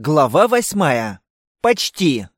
Глава восьмая. Почти.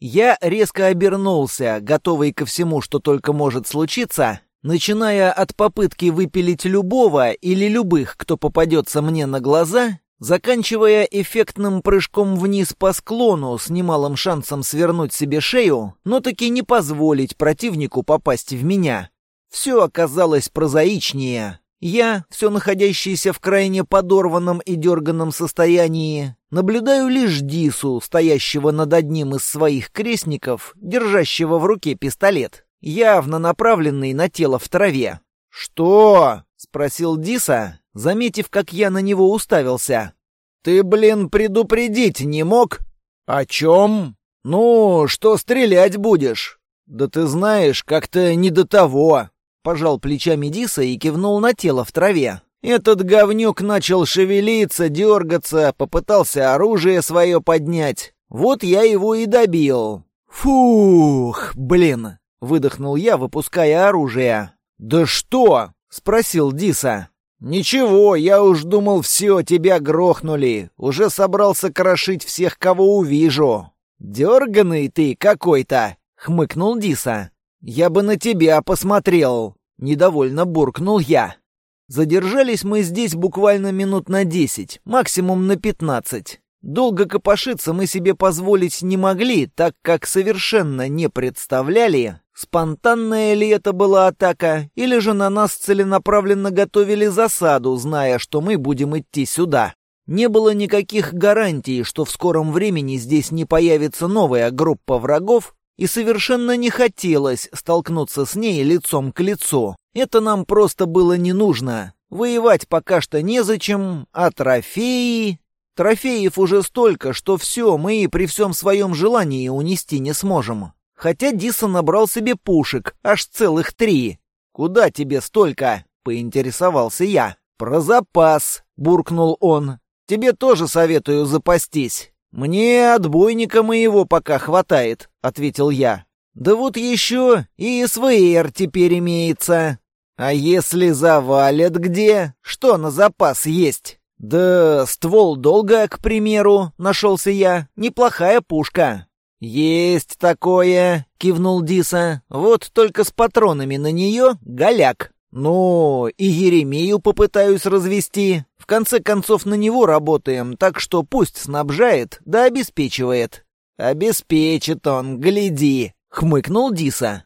Я резко обернулся, готовый ко всему, что только может случиться, начиная от попытки выпилить любого или любых, кто попадется мне на глаза, заканчивая эффектным прыжком вниз по склону с немалым шансом свернуть себе шею, но таки не позволить противнику попасть в меня. Все оказалось прозаичнее. Я, все находящийся в крайне подорванном и дерганном состоянии, Наблюдаю лишь Дису, стоящего над одним из своих крестников, держащего в руке пистолет, явно направленный на тело в траве. «Что?» — спросил Диса, заметив, как я на него уставился. «Ты, блин, предупредить не мог?» «О чем?» «Ну, что стрелять будешь?» «Да ты знаешь, как-то не до того», — пожал плечами Диса и кивнул на тело в траве. Этот говнюк начал шевелиться, дергаться, попытался оружие свое поднять. Вот я его и добил. «Фух, блин!» — выдохнул я, выпуская оружие. «Да что?» — спросил Диса. «Ничего, я уж думал, все, тебя грохнули. Уже собрался крошить всех, кого увижу». «Дерганый ты какой-то!» — хмыкнул Диса. «Я бы на тебя посмотрел!» — недовольно буркнул я. Задержались мы здесь буквально минут на десять, максимум на пятнадцать. Долго копошиться мы себе позволить не могли, так как совершенно не представляли, спонтанная ли это была атака, или же на нас целенаправленно готовили засаду, зная, что мы будем идти сюда. Не было никаких гарантий, что в скором времени здесь не появится новая группа врагов, и совершенно не хотелось столкнуться с ней лицом к лицу. Это нам просто было не нужно. Воевать пока что незачем, а трофеи... Трофеев уже столько, что все мы и при всем своем желании унести не сможем. Хотя Диса набрал себе пушек, аж целых три. «Куда тебе столько?» — поинтересовался я. «Про запас», — буркнул он. «Тебе тоже советую запастись». «Мне отбойника моего пока хватает», — ответил я. «Да вот еще и СВР теперь имеется. А если завалят где? Что на запас есть?» «Да ствол долго, к примеру», — нашелся я. «Неплохая пушка». «Есть такое», — кивнул Диса. «Вот только с патронами на нее голяк». «Ну, и Еремею попытаюсь развести. В конце концов, на него работаем, так что пусть снабжает, да обеспечивает». «Обеспечит он, гляди», — хмыкнул Диса.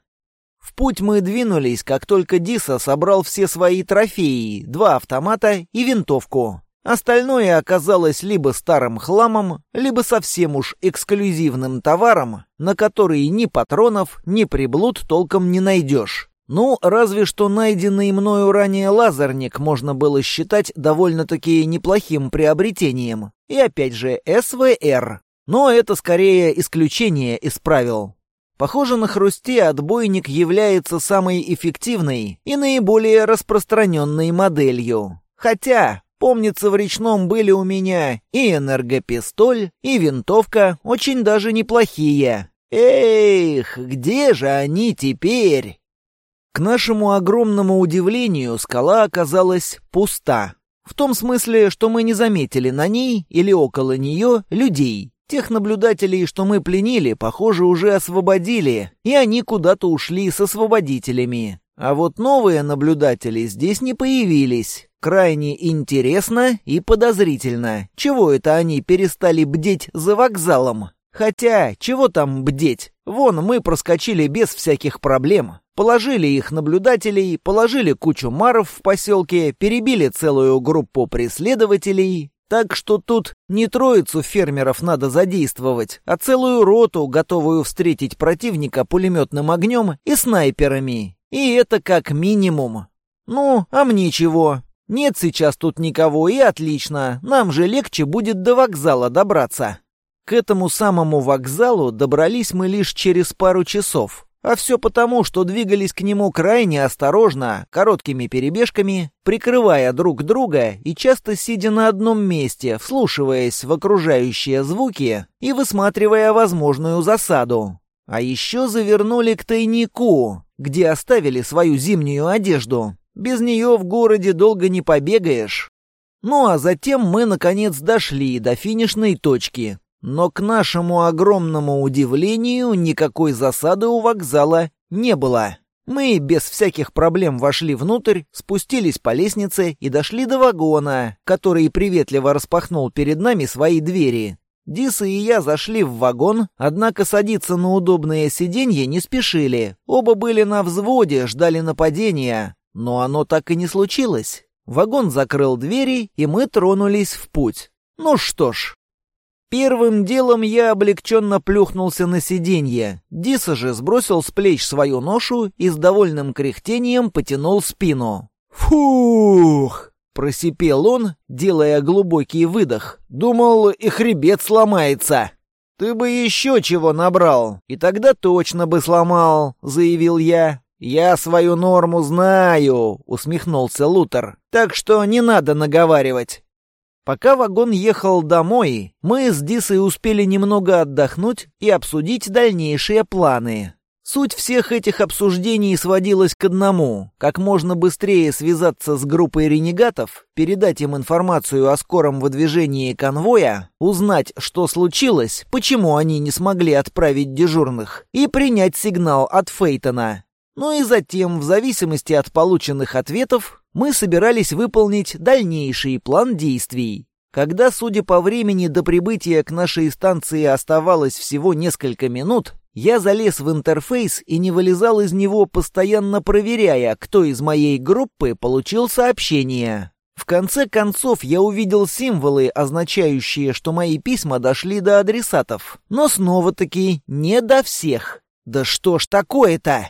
В путь мы двинулись, как только Диса собрал все свои трофеи, два автомата и винтовку. Остальное оказалось либо старым хламом, либо совсем уж эксклюзивным товаром, на который ни патронов, ни приблуд толком не найдешь. Ну, разве что найденный мною ранее лазерник можно было считать довольно-таки неплохим приобретением. И опять же, СВР. Но это скорее исключение из правил. Похоже, на хрусте отбойник является самой эффективной и наиболее распространенной моделью. Хотя, помнится, в речном были у меня и энергопистоль, и винтовка очень даже неплохие. Эх, где же они теперь? К нашему огромному удивлению, скала оказалась пуста. В том смысле, что мы не заметили на ней или около нее людей. Тех наблюдателей, что мы пленили, похоже, уже освободили, и они куда-то ушли с освободителями. А вот новые наблюдатели здесь не появились. Крайне интересно и подозрительно. Чего это они перестали бдеть за вокзалом? Хотя, чего там бдеть? Вон, мы проскочили без всяких проблем. Положили их наблюдателей, положили кучу маров в поселке, перебили целую группу преследователей. Так что тут не троицу фермеров надо задействовать, а целую роту, готовую встретить противника пулеметным огнем и снайперами. И это как минимум. Ну, а мне чего? Нет сейчас тут никого, и отлично. Нам же легче будет до вокзала добраться. К этому самому вокзалу добрались мы лишь через пару часов. А все потому, что двигались к нему крайне осторожно, короткими перебежками, прикрывая друг друга и часто сидя на одном месте, вслушиваясь в окружающие звуки и высматривая возможную засаду. А еще завернули к тайнику, где оставили свою зимнюю одежду. Без нее в городе долго не побегаешь. Ну а затем мы, наконец, дошли до финишной точки. Но к нашему огромному удивлению никакой засады у вокзала не было. Мы без всяких проблем вошли внутрь, спустились по лестнице и дошли до вагона, который приветливо распахнул перед нами свои двери. Диса и я зашли в вагон, однако садиться на удобное сиденье не спешили. Оба были на взводе, ждали нападения. Но оно так и не случилось. Вагон закрыл двери, и мы тронулись в путь. Ну что ж. Первым делом я облегченно плюхнулся на сиденье. Диса же сбросил с плеч свою ношу и с довольным кряхтением потянул спину. «Фух!» — просипел он, делая глубокий выдох. «Думал, и хребет сломается». «Ты бы еще чего набрал, и тогда точно бы сломал», — заявил я. «Я свою норму знаю», — усмехнулся Лутер. «Так что не надо наговаривать». Пока вагон ехал домой, мы с Дисой успели немного отдохнуть и обсудить дальнейшие планы. Суть всех этих обсуждений сводилась к одному — как можно быстрее связаться с группой ренегатов, передать им информацию о скором выдвижении конвоя, узнать, что случилось, почему они не смогли отправить дежурных, и принять сигнал от Фейтона. Ну и затем, в зависимости от полученных ответов, мы собирались выполнить дальнейший план действий. Когда, судя по времени до прибытия к нашей станции оставалось всего несколько минут, я залез в интерфейс и не вылезал из него, постоянно проверяя, кто из моей группы получил сообщение. В конце концов я увидел символы, означающие, что мои письма дошли до адресатов. Но снова-таки не до всех. Да что ж такое-то?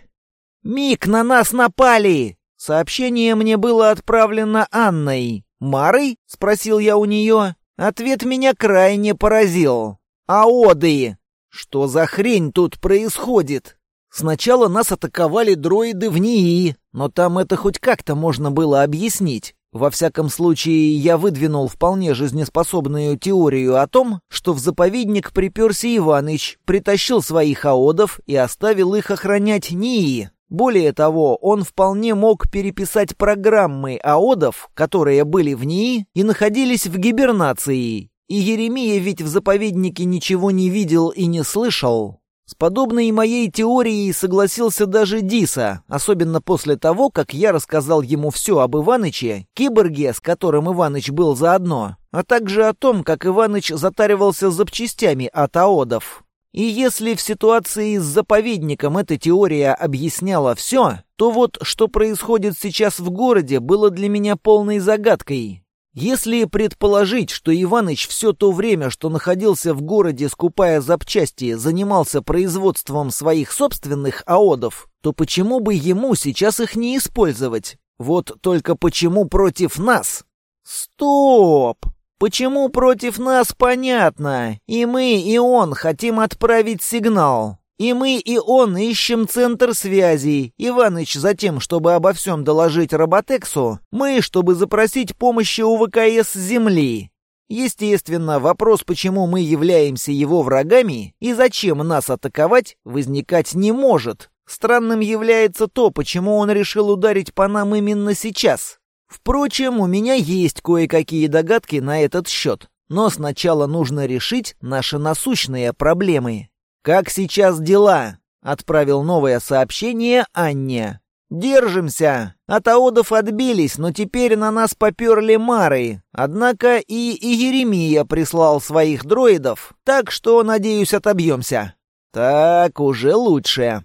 «Мик, на нас напали!» Сообщение мне было отправлено Анной. «Марой?» — спросил я у нее. Ответ меня крайне поразил. «А оды?» «Что за хрень тут происходит?» Сначала нас атаковали дроиды в НИИ, но там это хоть как-то можно было объяснить. Во всяком случае, я выдвинул вполне жизнеспособную теорию о том, что в заповедник приперся Иваныч, притащил своих аодов и оставил их охранять НИИ. Более того, он вполне мог переписать программы АОДов, которые были в ней и находились в гибернации. И Еремия ведь в заповеднике ничего не видел и не слышал. С подобной моей теорией согласился даже Диса, особенно после того, как я рассказал ему все об Иваныче, киборге, с которым Иваныч был заодно, а также о том, как Иваныч затаривался запчастями от аодов. И если в ситуации с заповедником эта теория объясняла все, то вот что происходит сейчас в городе было для меня полной загадкой. Если предположить, что Иваныч все то время, что находился в городе, скупая запчасти, занимался производством своих собственных аодов, то почему бы ему сейчас их не использовать? Вот только почему против нас? Стоп! Почему против нас, понятно. И мы, и он хотим отправить сигнал. И мы, и он ищем центр связи. Иваныч за тем, чтобы обо всем доложить Роботексу. Мы, чтобы запросить помощи у ВКС Земли. Естественно, вопрос, почему мы являемся его врагами и зачем нас атаковать, возникать не может. Странным является то, почему он решил ударить по нам именно сейчас. Впрочем, у меня есть кое-какие догадки на этот счет. Но сначала нужно решить наши насущные проблемы. «Как сейчас дела?» — отправил новое сообщение Анне. «Держимся. От аодов отбились, но теперь на нас поперли мары. Однако и, и Еремия прислал своих дроидов, так что, надеюсь, отобьемся». «Так уже лучше».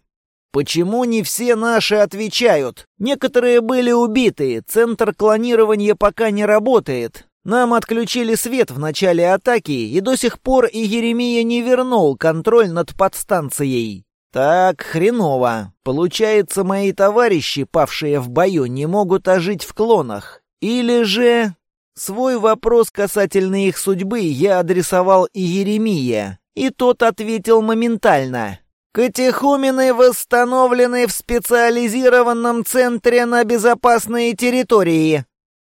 Почему не все наши отвечают? Некоторые были убиты, центр клонирования пока не работает. Нам отключили свет в начале атаки, и до сих пор и Еремия не вернул контроль над подстанцией. Так, хреново. Получается, мои товарищи, павшие в бою, не могут ожить в клонах. Или же... Свой вопрос касательно их судьбы я адресовал и Еремия, и тот ответил моментально. Катехумены восстановлены в специализированном центре на безопасные территории.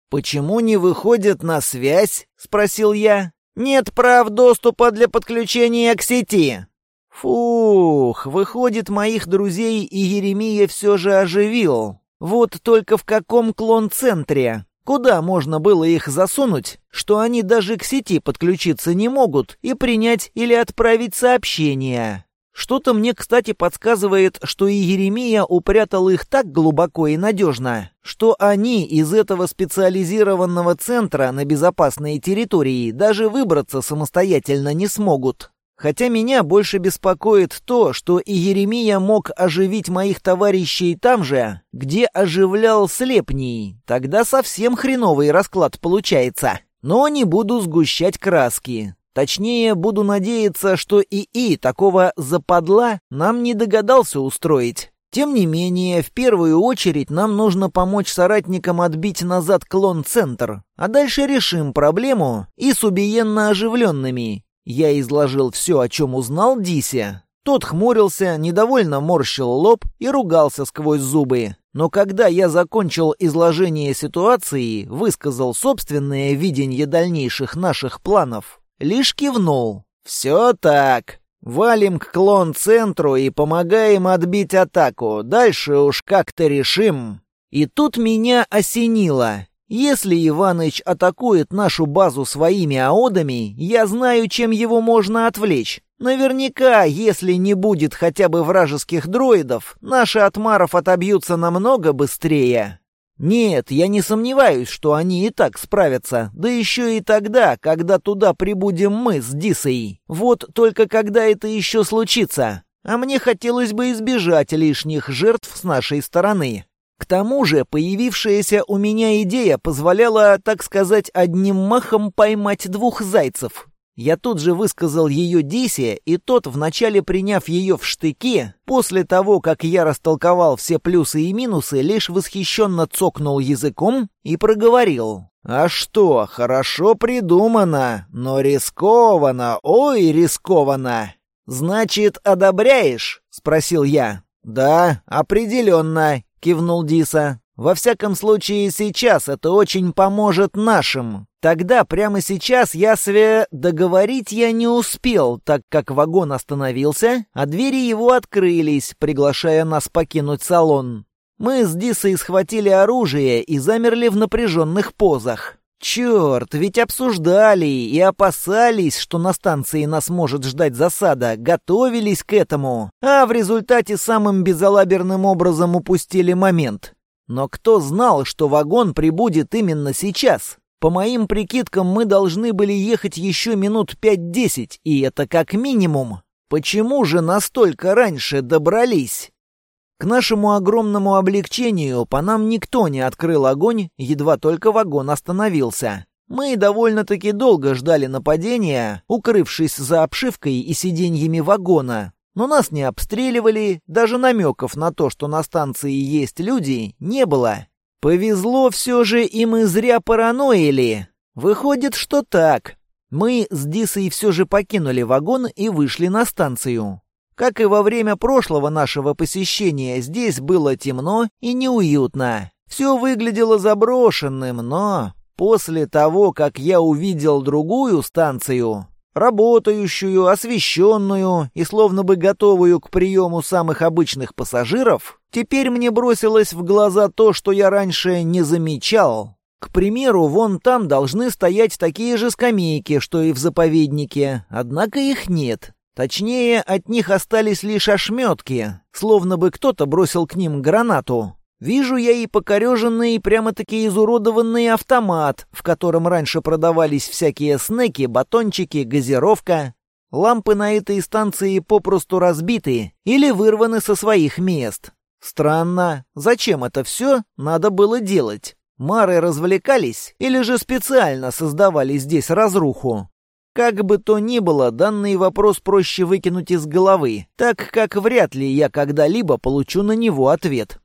Почему не выходят на связь? спросил я. Нет прав доступа для подключения к сети. Фух, выходит, моих друзей и Еремия все же оживил. Вот только в каком клон-центре? Куда можно было их засунуть, что они даже к сети подключиться не могут и принять или отправить сообщение? Что-то мне, кстати, подсказывает, что и Еремия упрятал их так глубоко и надежно, что они из этого специализированного центра на безопасной территории даже выбраться самостоятельно не смогут. Хотя меня больше беспокоит то, что и Еремия мог оживить моих товарищей там же, где оживлял Слепний. Тогда совсем хреновый расклад получается. Но не буду сгущать краски. Точнее, буду надеяться, что ИИ такого западла нам не догадался устроить. Тем не менее, в первую очередь нам нужно помочь соратникам отбить назад клон-центр, а дальше решим проблему и с убиенно оживленными. Я изложил все, о чем узнал Дисе. Тот хмурился, недовольно морщил лоб и ругался сквозь зубы. Но когда я закончил изложение ситуации, высказал собственное видение дальнейших наших планов, лишь кивнул. «Все так. Валим к клон-центру и помогаем отбить атаку. Дальше уж как-то решим». И тут меня осенило. Если Иваныч атакует нашу базу своими аодами, я знаю, чем его можно отвлечь. Наверняка, если не будет хотя бы вражеских дроидов, наши отмаров отобьются намного быстрее. Нет, я не сомневаюсь, что они и так справятся, да еще и тогда, когда туда прибудем мы с Дисой. Вот только когда это еще случится. А мне хотелось бы избежать лишних жертв с нашей стороны. К тому же появившаяся у меня идея позволяла, так сказать, одним махом поймать двух зайцев. Я тут же высказал ее Дисе, и тот, вначале приняв ее в штыки, после того, как я растолковал все плюсы и минусы, лишь восхищенно цокнул языком и проговорил. «А что, хорошо придумано, но рискованно, ой, рискованно!» «Значит, одобряешь?» — спросил я. «Да, определенно», — кивнул Диса. «Во всяком случае, сейчас это очень поможет нашим. Тогда прямо сейчас я све... Договорить я не успел, так как вагон остановился, а двери его открылись, приглашая нас покинуть салон. Мы с Дисой схватили оружие и замерли в напряженных позах. Черт, ведь обсуждали и опасались, что на станции нас может ждать засада, готовились к этому, а в результате самым безалаберным образом упустили момент. Но кто знал, что вагон прибудет именно сейчас? По моим прикидкам, мы должны были ехать еще минут пять-десять, и это как минимум. Почему же настолько раньше добрались? К нашему огромному облегчению по нам никто не открыл огонь, едва только вагон остановился. Мы довольно-таки долго ждали нападения, укрывшись за обшивкой и сиденьями вагона. Но нас не обстреливали, даже намеков на то, что на станции есть люди, не было. Повезло все же, и мы зря параноили. Выходит, что так. Мы с Дисой все же покинули вагон и вышли на станцию. Как и во время прошлого нашего посещения, здесь было темно и неуютно. Все выглядело заброшенным, но после того, как я увидел другую станцию, работающую, освещенную и словно бы готовую к приему самых обычных пассажиров, теперь мне бросилось в глаза то, что я раньше не замечал. К примеру, вон там должны стоять такие же скамейки, что и в заповеднике, однако их нет. Точнее, от них остались лишь ошметки, словно бы кто-то бросил к ним гранату. Вижу я и покореженный, прямо-таки изуродованный автомат, в котором раньше продавались всякие снеки, батончики, газировка. Лампы на этой станции попросту разбиты или вырваны со своих мест. Странно, зачем это все надо было делать? Мары развлекались или же специально создавали здесь разруху? Как бы то ни было, данный вопрос проще выкинуть из головы, так как вряд ли я когда-либо получу на него ответ.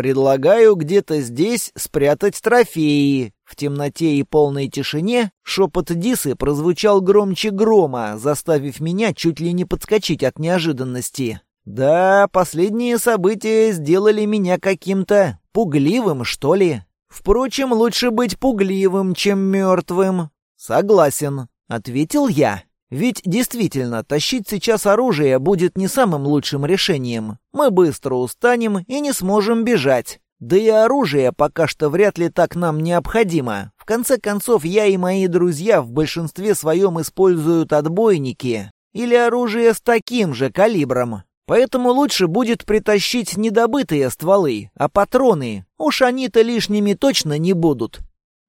Предлагаю где-то здесь спрятать трофеи. В темноте и полной тишине шепот Дисы прозвучал громче грома, заставив меня чуть ли не подскочить от неожиданности. Да, последние события сделали меня каким-то пугливым, что ли. Впрочем, лучше быть пугливым, чем мертвым. Согласен, ответил я. Ведь действительно, тащить сейчас оружие будет не самым лучшим решением. Мы быстро устанем и не сможем бежать. Да и оружие пока что вряд ли так нам необходимо. В конце концов, я и мои друзья в большинстве своем используют отбойники или оружие с таким же калибром. Поэтому лучше будет притащить не добытые стволы, а патроны. Уж они-то лишними точно не будут.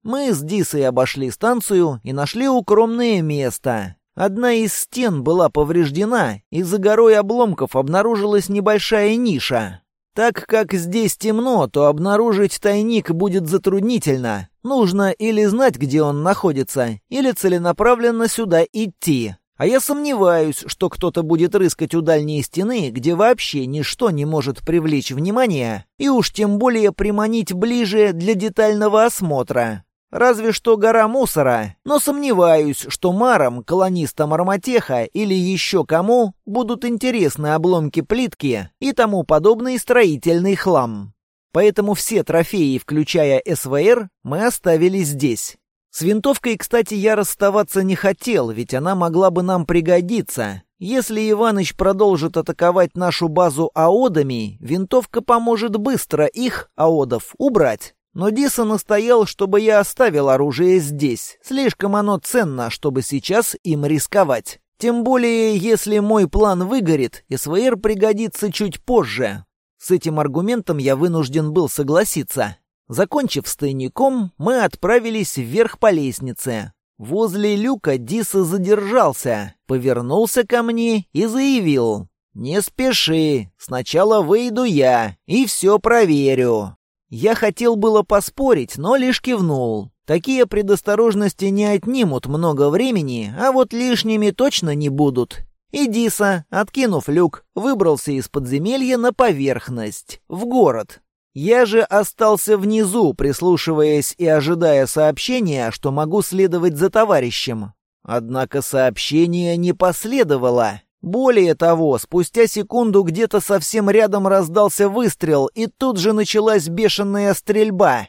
Мы с Дисой обошли станцию и нашли укромное место. Одна из стен была повреждена, и за горой обломков обнаружилась небольшая ниша. Так как здесь темно, то обнаружить тайник будет затруднительно. Нужно или знать, где он находится, или целенаправленно сюда идти. А я сомневаюсь, что кто-то будет рыскать у дальней стены, где вообще ничто не может привлечь внимание, и уж тем более приманить ближе для детального осмотра. Разве что гора мусора, но сомневаюсь, что марам, колонистам Арматеха или еще кому будут интересны обломки плитки и тому подобный строительный хлам. Поэтому все трофеи, включая СВР, мы оставили здесь. С винтовкой, кстати, я расставаться не хотел, ведь она могла бы нам пригодиться. Если Иваныч продолжит атаковать нашу базу аодами, винтовка поможет быстро их, аодов, убрать. Но Диса настоял, чтобы я оставил оружие здесь. Слишком оно ценно, чтобы сейчас им рисковать. Тем более, если мой план выгорит, СВР пригодится чуть позже. С этим аргументом я вынужден был согласиться. Закончив с тайником, мы отправились вверх по лестнице. Возле люка Диса задержался, повернулся ко мне и заявил. «Не спеши, сначала выйду я и все проверю». Я хотел было поспорить, но лишь кивнул. Такие предосторожности не отнимут много времени, а вот лишними точно не будут. И Диса, откинув люк, выбрался из подземелья на поверхность, в город. Я же остался внизу, прислушиваясь и ожидая сообщения, что могу следовать за товарищем. Однако сообщение не последовало. Более того, спустя секунду где-то совсем рядом раздался выстрел, и тут же началась бешеная стрельба.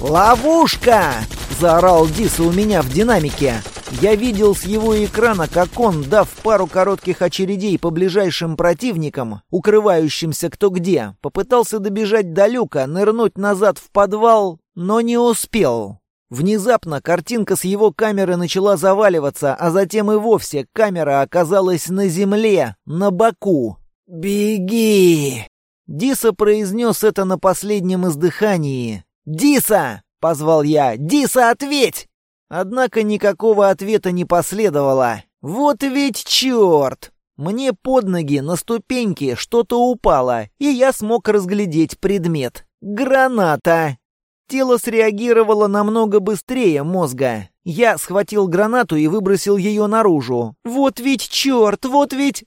«Ловушка!» — заорал Диса у меня в динамике. Я видел с его экрана, как он, дав пару коротких очередей по ближайшим противникам, укрывающимся кто где, попытался добежать до люка, нырнуть назад в подвал, но не успел. Внезапно картинка с его камеры начала заваливаться, а затем и вовсе камера оказалась на земле, на боку. «Беги!» Диса произнес это на последнем издыхании. «Диса!» — позвал я. «Диса, ответь!» Однако никакого ответа не последовало. «Вот ведь черт!» Мне под ноги на ступеньки что-то упало, и я смог разглядеть предмет. «Граната!» Тело среагировало намного быстрее мозга. Я схватил гранату и выбросил ее наружу. «Вот ведь черт! Вот ведь...»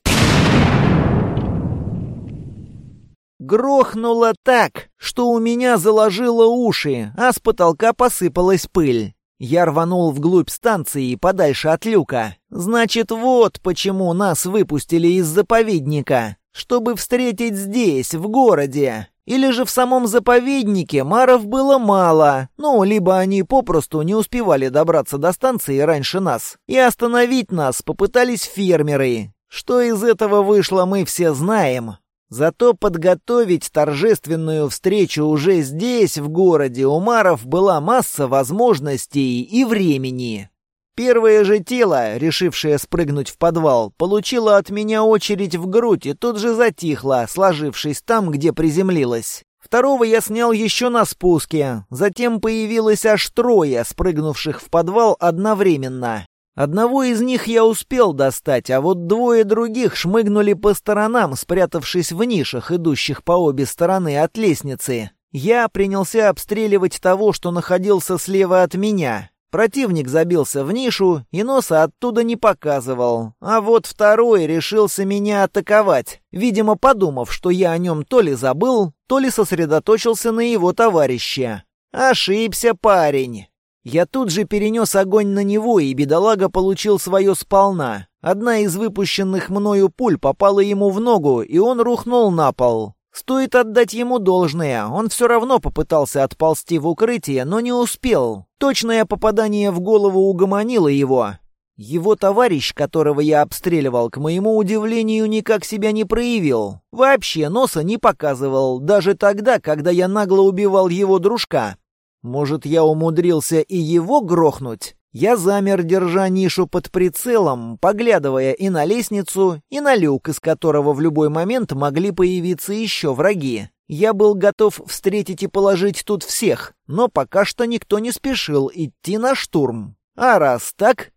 Грохнуло так, что у меня заложило уши, а с потолка посыпалась пыль. Я рванул вглубь станции, подальше от люка. Значит, вот почему нас выпустили из заповедника. Чтобы встретить здесь, в городе. Или же в самом заповеднике маров было мало, ну, либо они попросту не успевали добраться до станции раньше нас, и остановить нас попытались фермеры. Что из этого вышло, мы все знаем. Зато подготовить торжественную встречу уже здесь, в городе, у маров была масса возможностей и времени. Первое же тело, решившее спрыгнуть в подвал, получило от меня очередь в грудь и тут же затихло, сложившись там, где приземлилось. Второго я снял еще на спуске, затем появилось аж трое, спрыгнувших в подвал одновременно. Одного из них я успел достать, а вот двое других шмыгнули по сторонам, спрятавшись в нишах, идущих по обе стороны от лестницы. Я принялся обстреливать того, что находился слева от меня. Противник забился в нишу и носа оттуда не показывал. А вот второй решился меня атаковать, видимо, подумав, что я о нем то ли забыл, то ли сосредоточился на его товарище. Ошибся парень. Я тут же перенес огонь на него, и бедолага получил свое сполна. Одна из выпущенных мною пуль попала ему в ногу, и он рухнул на пол. Стоит отдать ему должное, он все равно попытался отползти в укрытие, но не успел. Точное попадание в голову угомонило его. Его товарищ, которого я обстреливал, к моему удивлению, никак себя не проявил. Вообще носа не показывал, даже тогда, когда я нагло убивал его дружка. Может, я умудрился и его грохнуть? Я замер, держа нишу под прицелом, поглядывая и на лестницу, и на люк, из которого в любой момент могли появиться еще враги. Я был готов встретить и положить тут всех, но пока что никто не спешил идти на штурм. А раз так,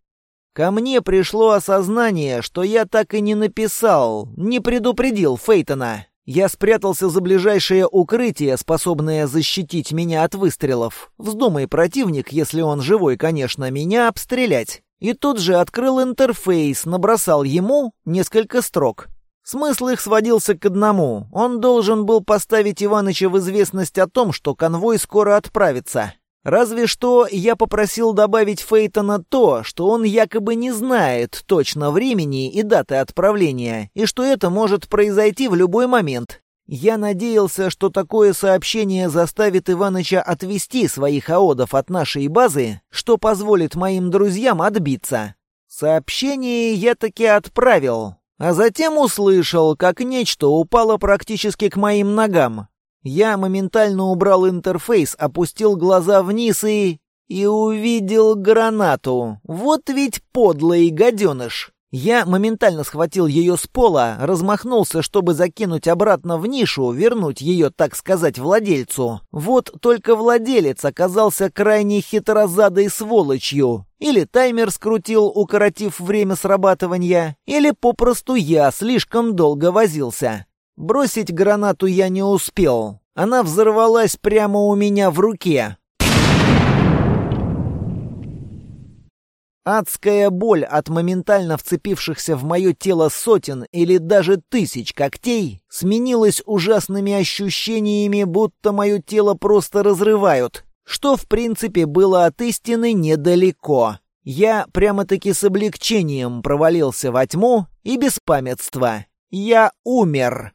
Ко мне пришло осознание, что я так и не написал, не предупредил Фейтона. Я спрятался за ближайшее укрытие, способное защитить меня от выстрелов. Вздумай противник, если он живой, конечно, меня обстрелять. И тут же открыл интерфейс, набросал ему несколько строк. Смысл их сводился к одному. Он должен был поставить Иваныча в известность о том, что конвой скоро отправится. Разве что я попросил добавить Фейтона то, что он якобы не знает точно времени и даты отправления, и что это может произойти в любой момент. Я надеялся, что такое сообщение заставит Иваныча отвести своих аодов от нашей базы, что позволит моим друзьям отбиться. Сообщение я таки отправил, а затем услышал, как нечто упало практически к моим ногам. Я моментально убрал интерфейс, опустил глаза вниз и... И увидел гранату. Вот ведь подлый гаденыш. Я моментально схватил ее с пола, размахнулся, чтобы закинуть обратно в нишу, вернуть ее, так сказать, владельцу. Вот только владелец оказался крайне хитрозадой сволочью. Или таймер скрутил, укоротив время срабатывания, или попросту я слишком долго возился. Бросить гранату я не успел. Она взорвалась прямо у меня в руке. Адская боль от моментально вцепившихся в мое тело сотен или даже тысяч когтей сменилась ужасными ощущениями, будто мое тело просто разрывают, что в принципе было от истины недалеко. Я прямо-таки с облегчением провалился во тьму и беспамятство. Я умер.